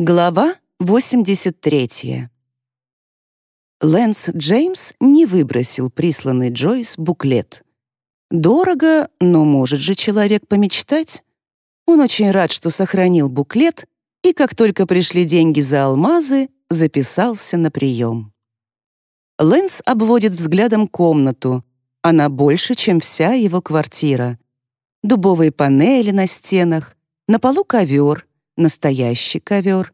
Глава 83. Лэнс Джеймс не выбросил присланный Джойс буклет. Дорого, но может же человек помечтать. Он очень рад, что сохранил буклет, и как только пришли деньги за алмазы, записался на прием. Лэнс обводит взглядом комнату. Она больше, чем вся его квартира. Дубовые панели на стенах, на полу ковер, настоящий ковер,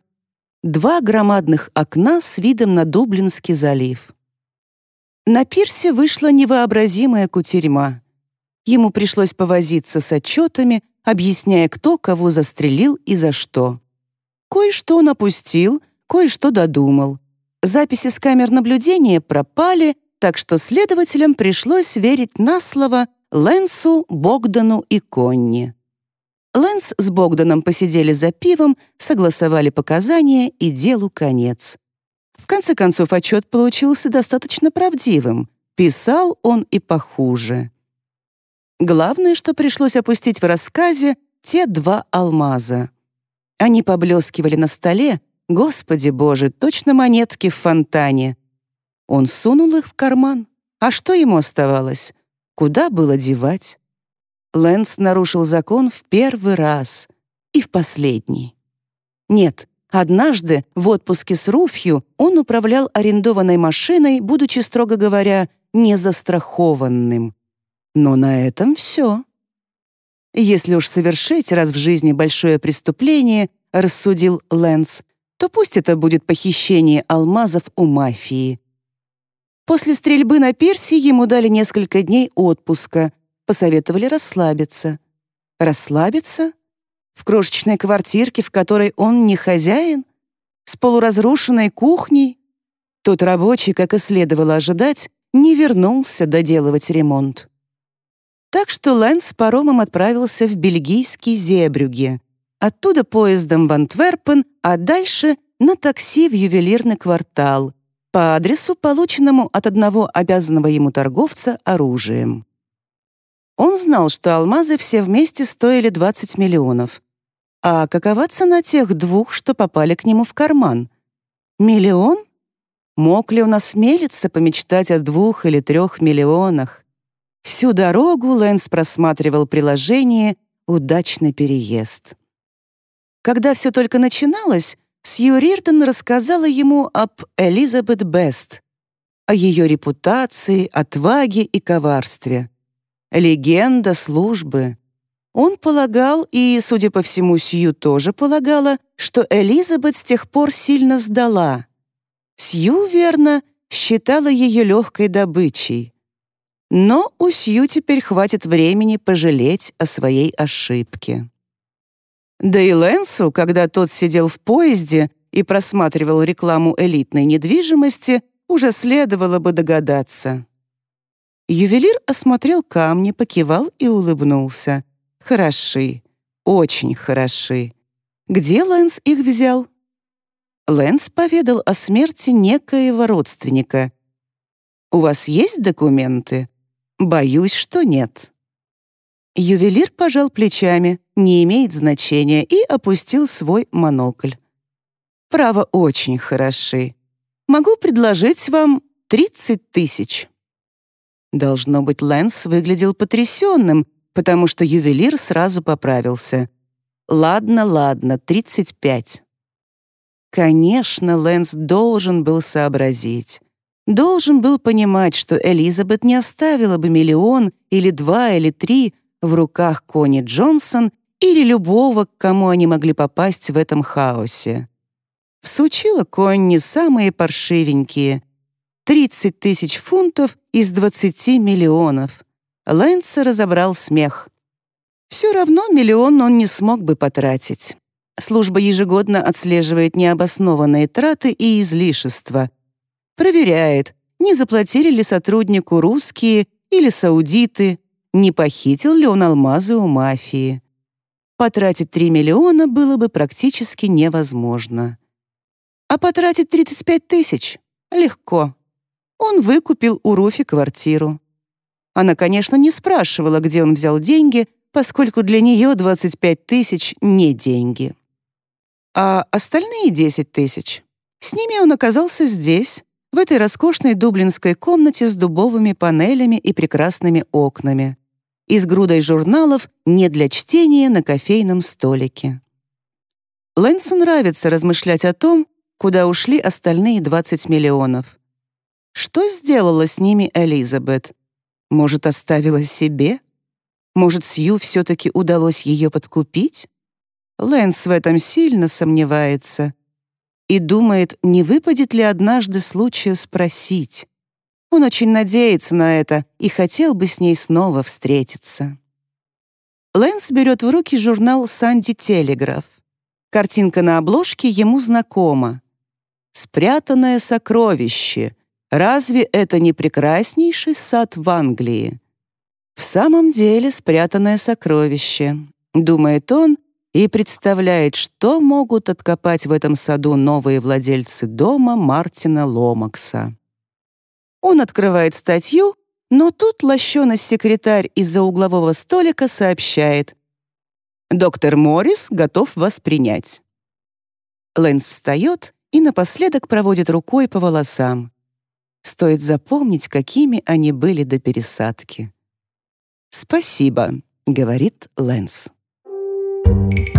два громадных окна с видом на Дублинский залив. На пирсе вышла невообразимая кутерьма. Ему пришлось повозиться с отчетами, объясняя, кто кого застрелил и за что. Кое-что он опустил, кое-что додумал. Записи с камер наблюдения пропали, так что следователям пришлось верить на слово Лэнсу, Богдану и Конни. Лэнс с Богданом посидели за пивом, согласовали показания и делу конец. В конце концов, отчет получился достаточно правдивым. Писал он и похуже. Главное, что пришлось опустить в рассказе, те два алмаза. Они поблескивали на столе, господи боже, точно монетки в фонтане. Он сунул их в карман. А что ему оставалось? Куда было девать? Лэнс нарушил закон в первый раз и в последний. Нет, однажды в отпуске с Руфью он управлял арендованной машиной, будучи, строго говоря, незастрахованным. Но на этом все. Если уж совершить раз в жизни большое преступление, рассудил Лэнс, то пусть это будет похищение алмазов у мафии. После стрельбы на пирсе ему дали несколько дней отпуска — посоветовали расслабиться. Расслабиться? В крошечной квартирке, в которой он не хозяин? С полуразрушенной кухней? Тот рабочий, как и следовало ожидать, не вернулся доделывать ремонт. Так что Лэнс с паромом отправился в бельгийский Зебрюге, оттуда поездом в Антверпен, а дальше на такси в ювелирный квартал по адресу, полученному от одного обязанного ему торговца оружием. Он знал, что алмазы все вместе стоили 20 миллионов. А какова цена тех двух, что попали к нему в карман? Миллион? Мог ли он осмелиться помечтать о двух или трех миллионах? Всю дорогу Лэнс просматривал приложение «Удачный переезд». Когда все только начиналось, Сью Рирден рассказала ему об Элизабет Бест, о ее репутации, отваге и коварстве легенда службы. Он полагал, и, судя по всему, Сью тоже полагала, что Элизабет с тех пор сильно сдала. Сью, верно, считала ее легкой добычей. Но у Сью теперь хватит времени пожалеть о своей ошибке. Да и Лэнсу, когда тот сидел в поезде и просматривал рекламу элитной недвижимости, уже следовало бы догадаться. Ювелир осмотрел камни, покивал и улыбнулся. «Хороши, очень хороши. Где Лэнс их взял?» Лэнс поведал о смерти некоего родственника. «У вас есть документы?» «Боюсь, что нет». Ювелир пожал плечами, не имеет значения, и опустил свой монокль. «Право очень хороши. Могу предложить вам 30 тысяч». Должно быть, Лэнс выглядел потрясенным, потому что ювелир сразу поправился. «Ладно, ладно, 35». Конечно, Лэнс должен был сообразить. Должен был понимать, что Элизабет не оставила бы миллион или два или три в руках Кони Джонсон или любого, к кому они могли попасть в этом хаосе. Всучила Конни самые паршивенькие — 30 тысяч фунтов из 20 миллионов. Лэнса разобрал смех. Все равно миллион он не смог бы потратить. Служба ежегодно отслеживает необоснованные траты и излишества. Проверяет, не заплатили ли сотруднику русские или саудиты, не похитил ли он алмазы у мафии. Потратить 3 миллиона было бы практически невозможно. А потратить 35 тысяч — легко он выкупил у Руфи квартиру. Она, конечно, не спрашивала, где он взял деньги, поскольку для нее 25 тысяч — не деньги. А остальные 10 тысяч? С ними он оказался здесь, в этой роскошной дублинской комнате с дубовыми панелями и прекрасными окнами, и с грудой журналов не для чтения на кофейном столике. Лэнсу нравится размышлять о том, куда ушли остальные 20 миллионов. Что сделала с ними Элизабет? Может, оставила себе? Может, Сью все-таки удалось ее подкупить? Лэнс в этом сильно сомневается и думает, не выпадет ли однажды случая спросить. Он очень надеется на это и хотел бы с ней снова встретиться. Лэнс берет в руки журнал «Санди Телеграф». Картинка на обложке ему знакома. «Спрятанное сокровище», Разве это не прекраснейший сад в Англии? В самом деле спрятанное сокровище, думает он и представляет, что могут откопать в этом саду новые владельцы дома Мартина Ломакса. Он открывает статью, но тут лощеный секретарь из-за углового столика сообщает «Доктор Моррис готов вас принять». Лэнс встает и напоследок проводит рукой по волосам. Стоит запомнить, какими они были до пересадки. «Спасибо», — говорит Лэнс. Thank you.